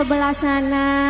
sebelah sana?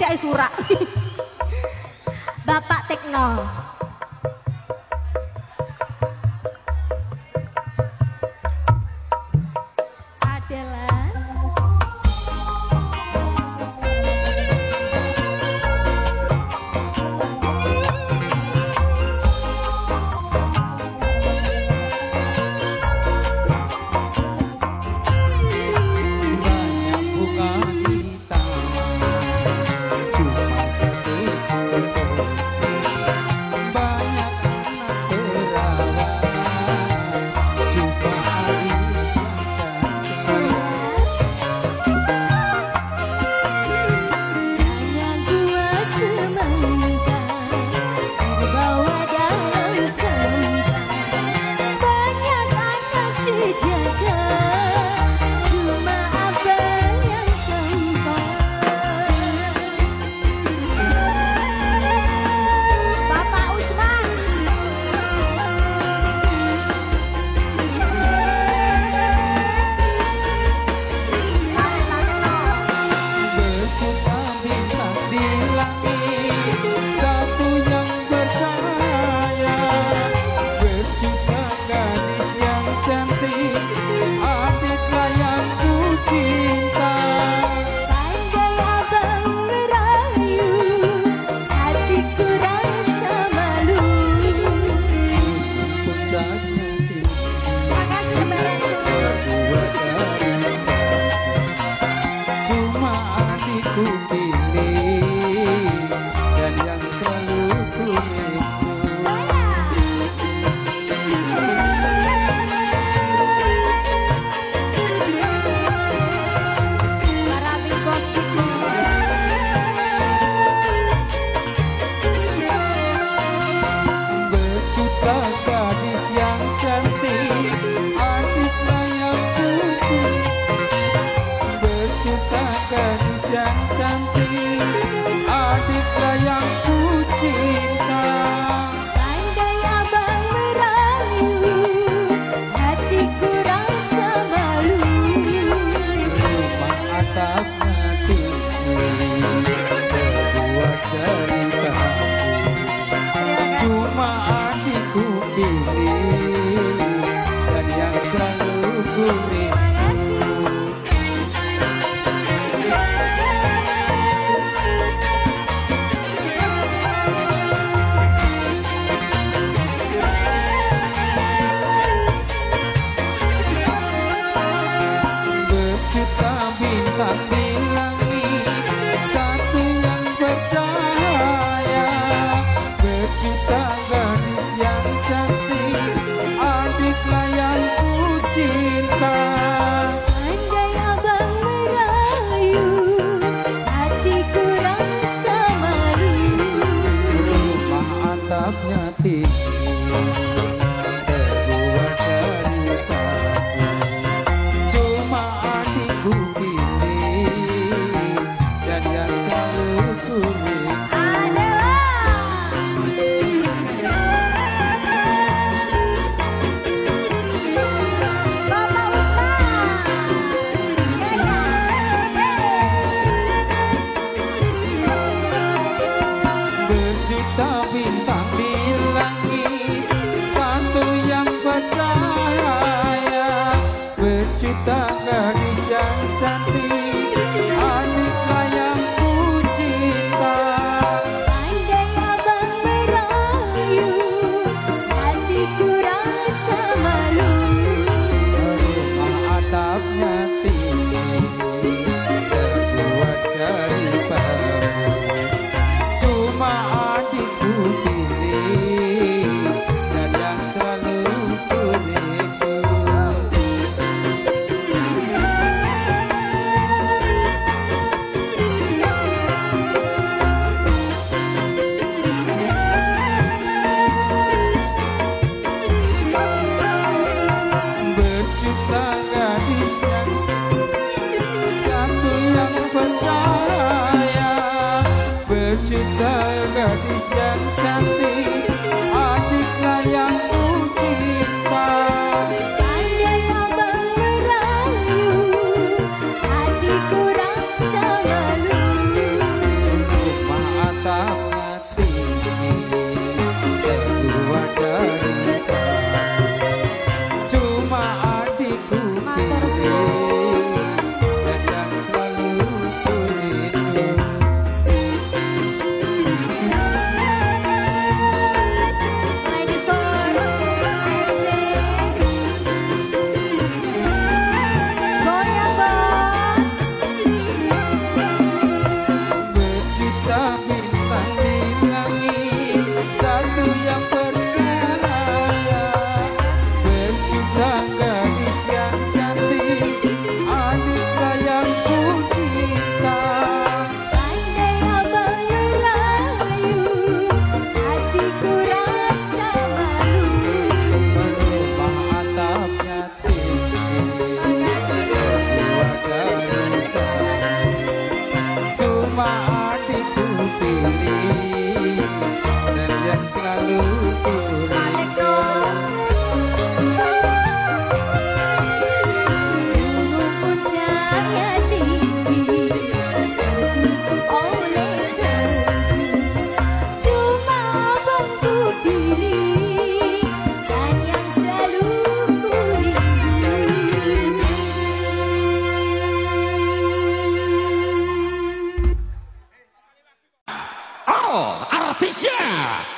Este es un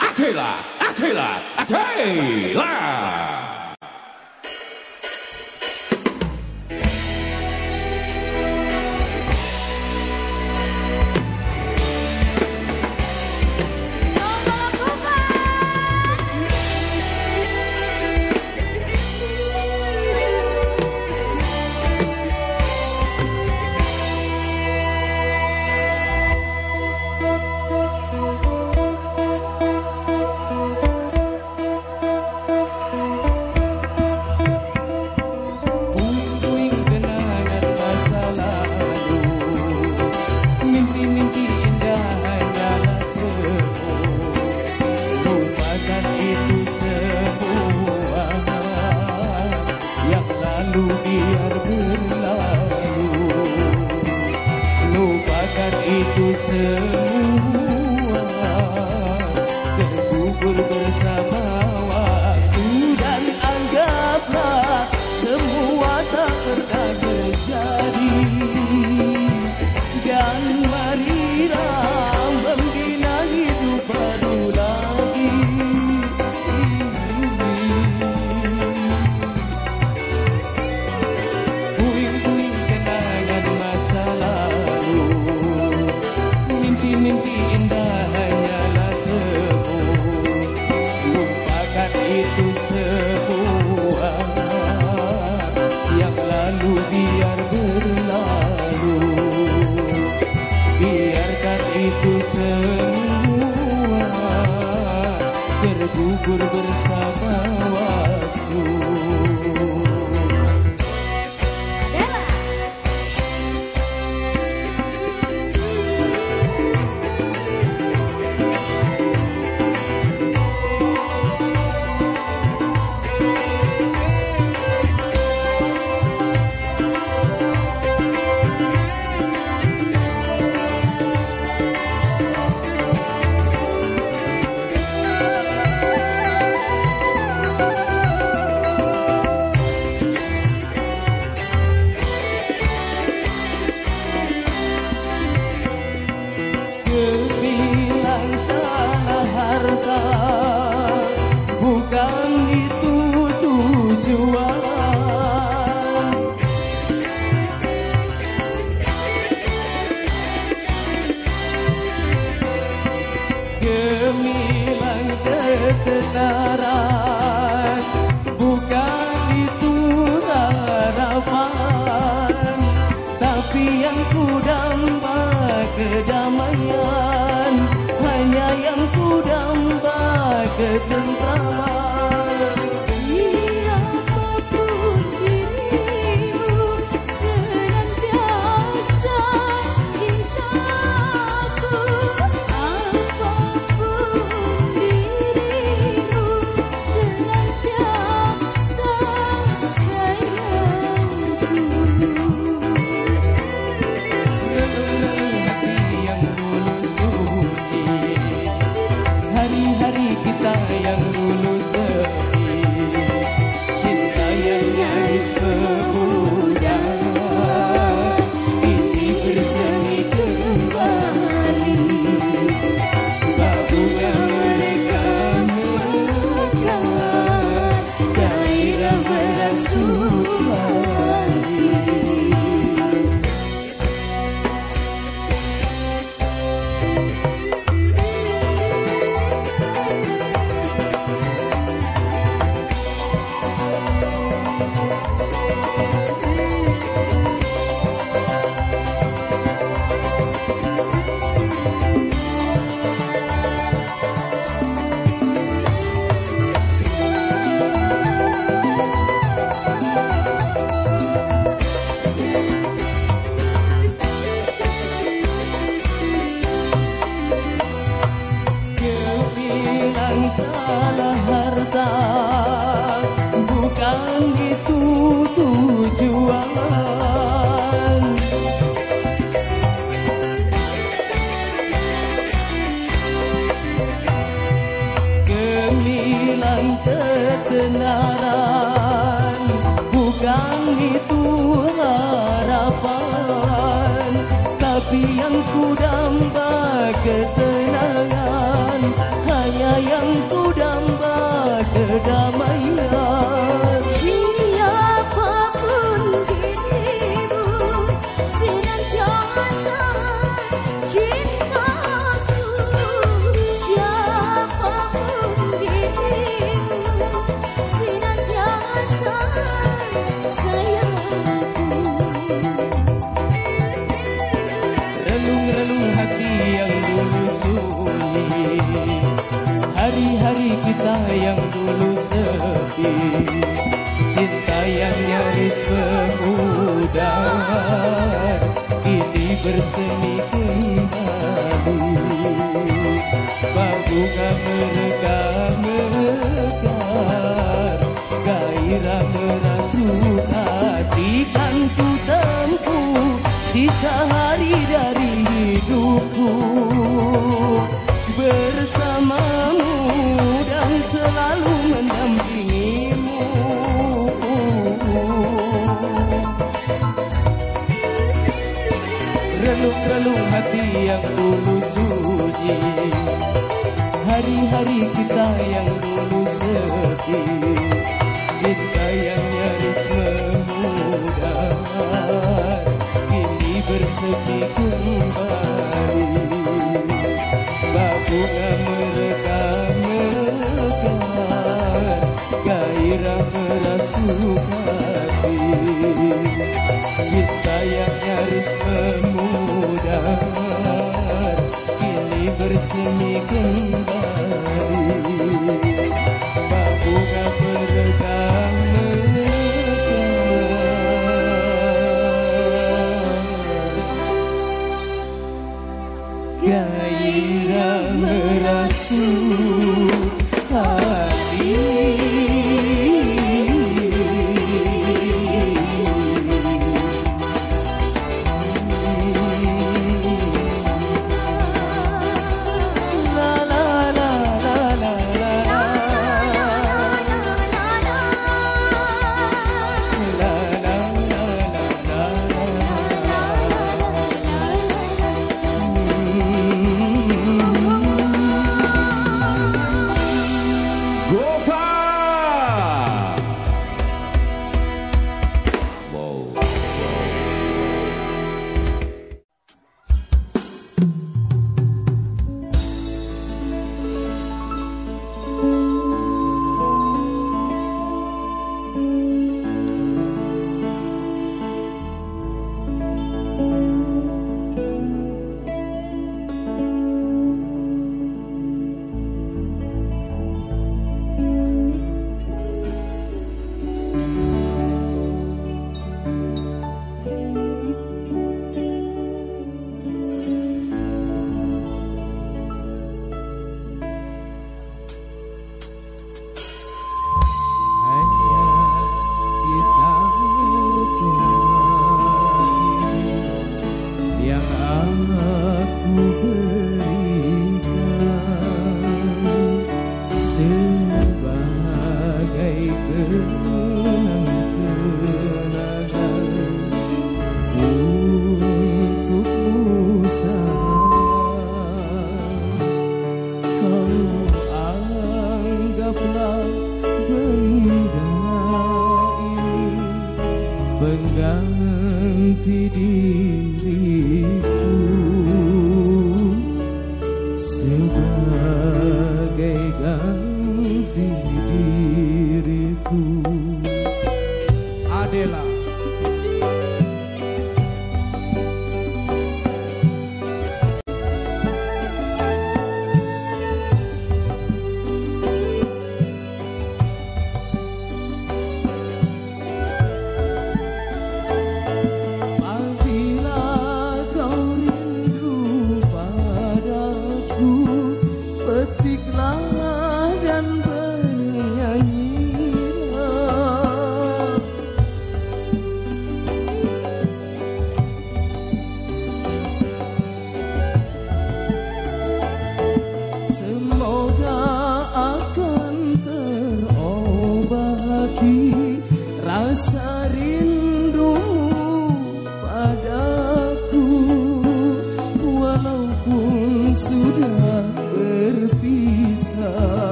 Adela, Adela, Adela. Puing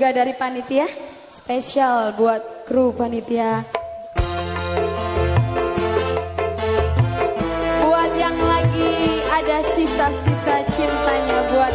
juga dari panitia spesial buat kru panitia. Buat yang lagi ada sisa-sisa cintanya buat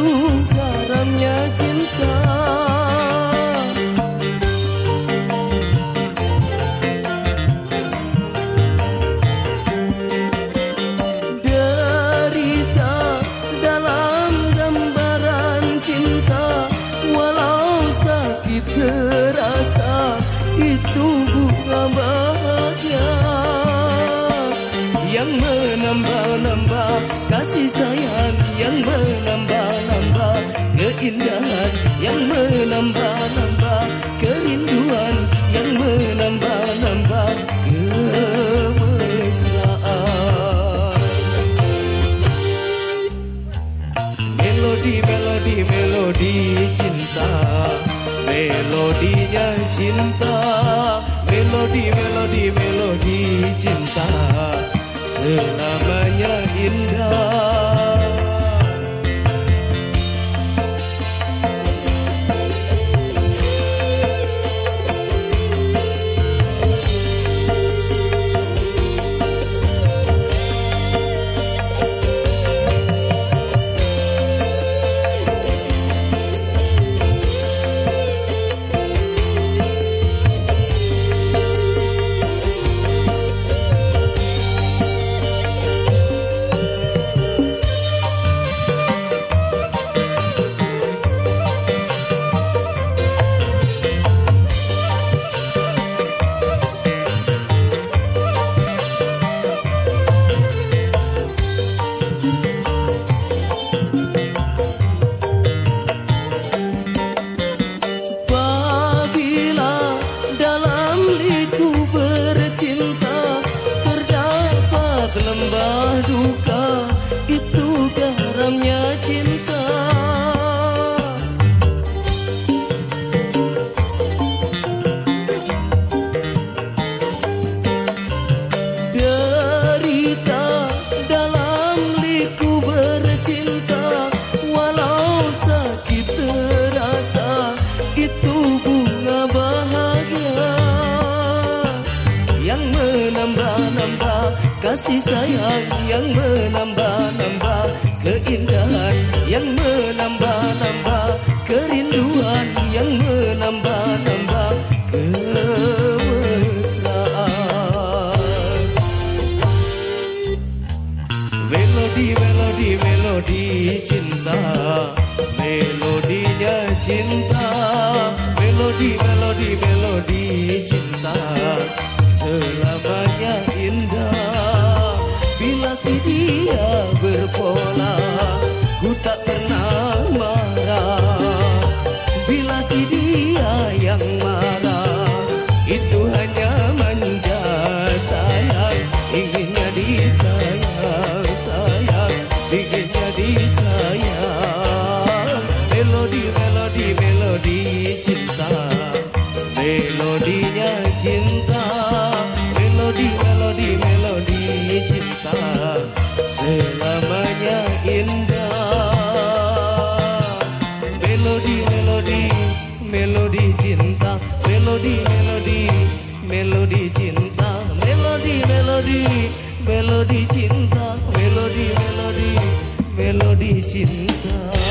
Itu melodi melodi melodi cinta melodi melodi melodi cinta melodi melodi melodi cinta.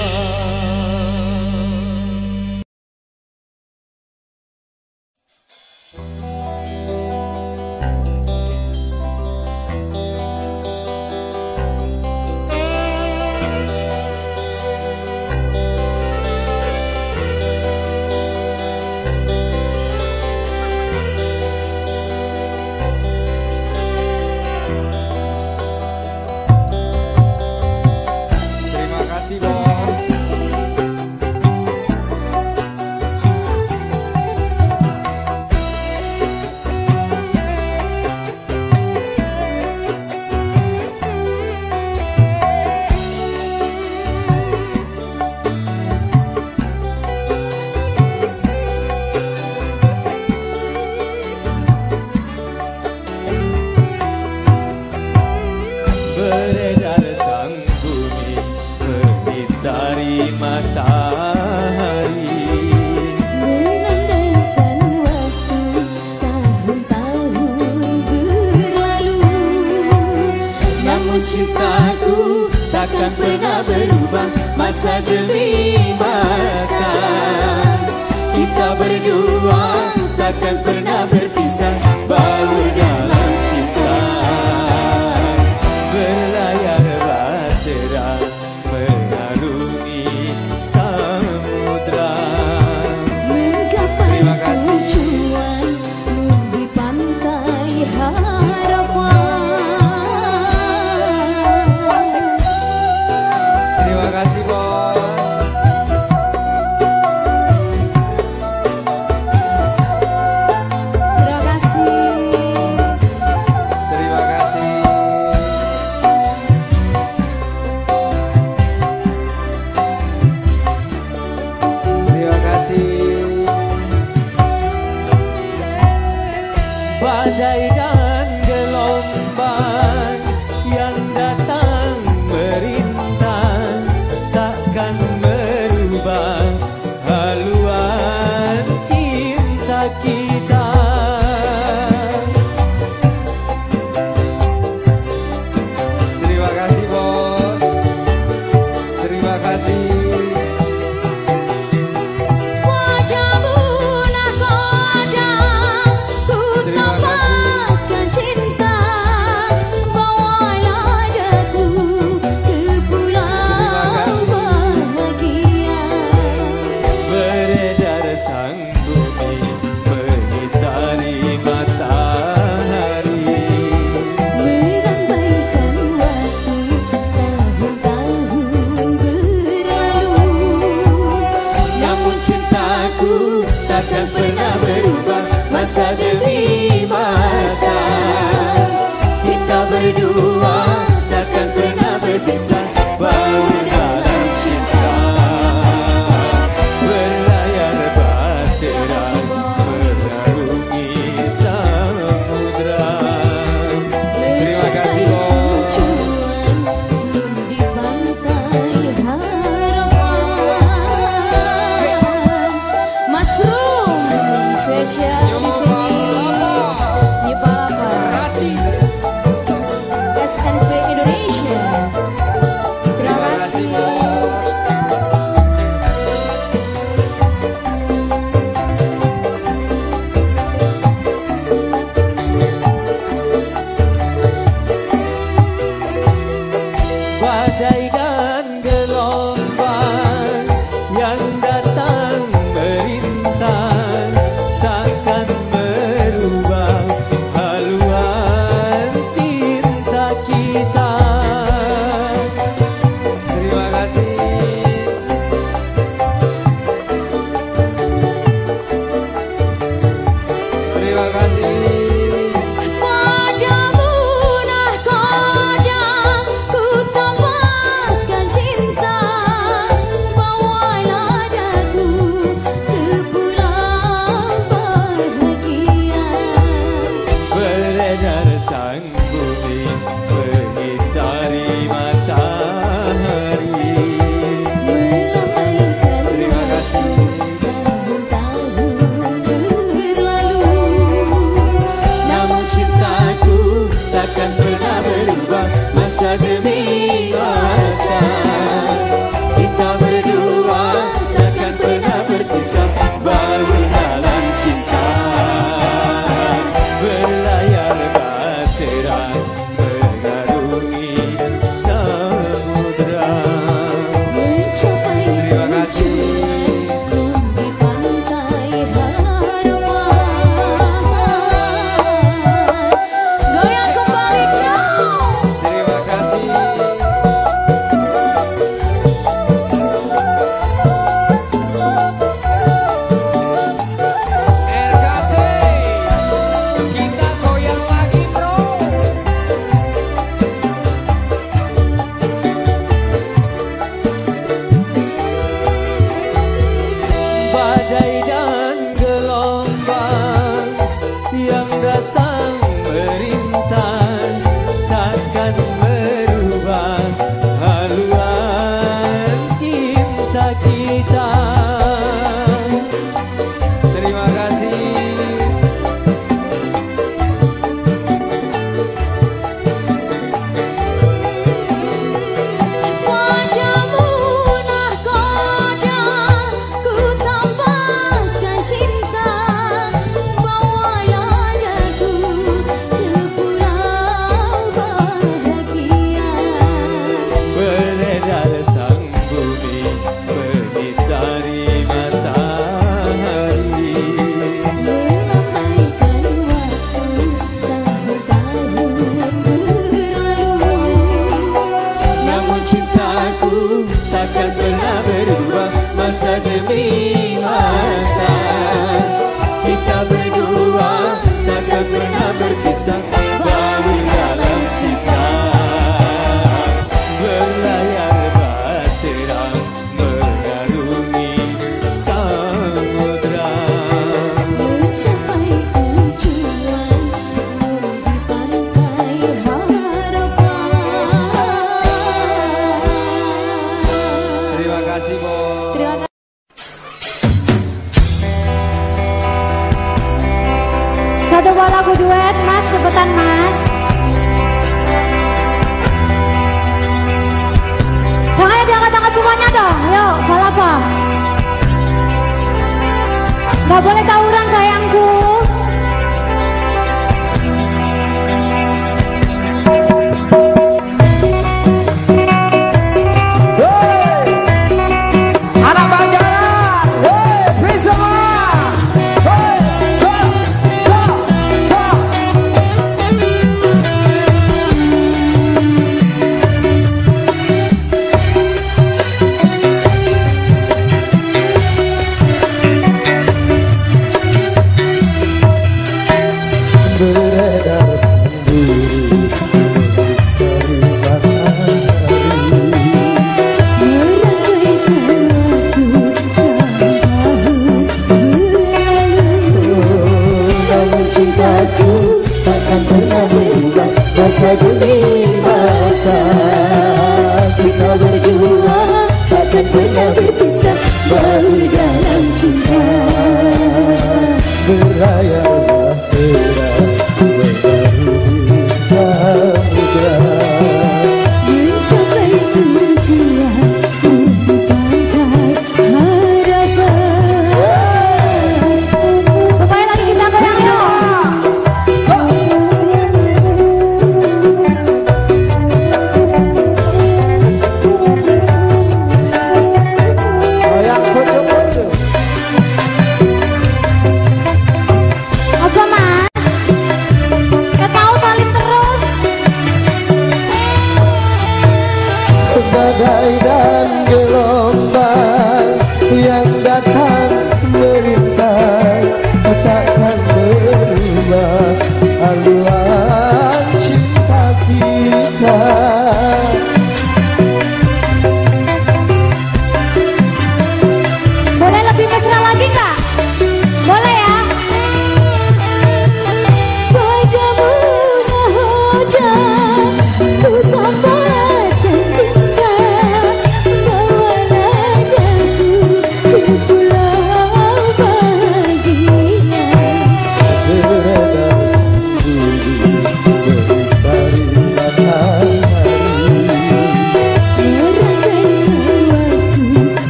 Gak boleh tawuran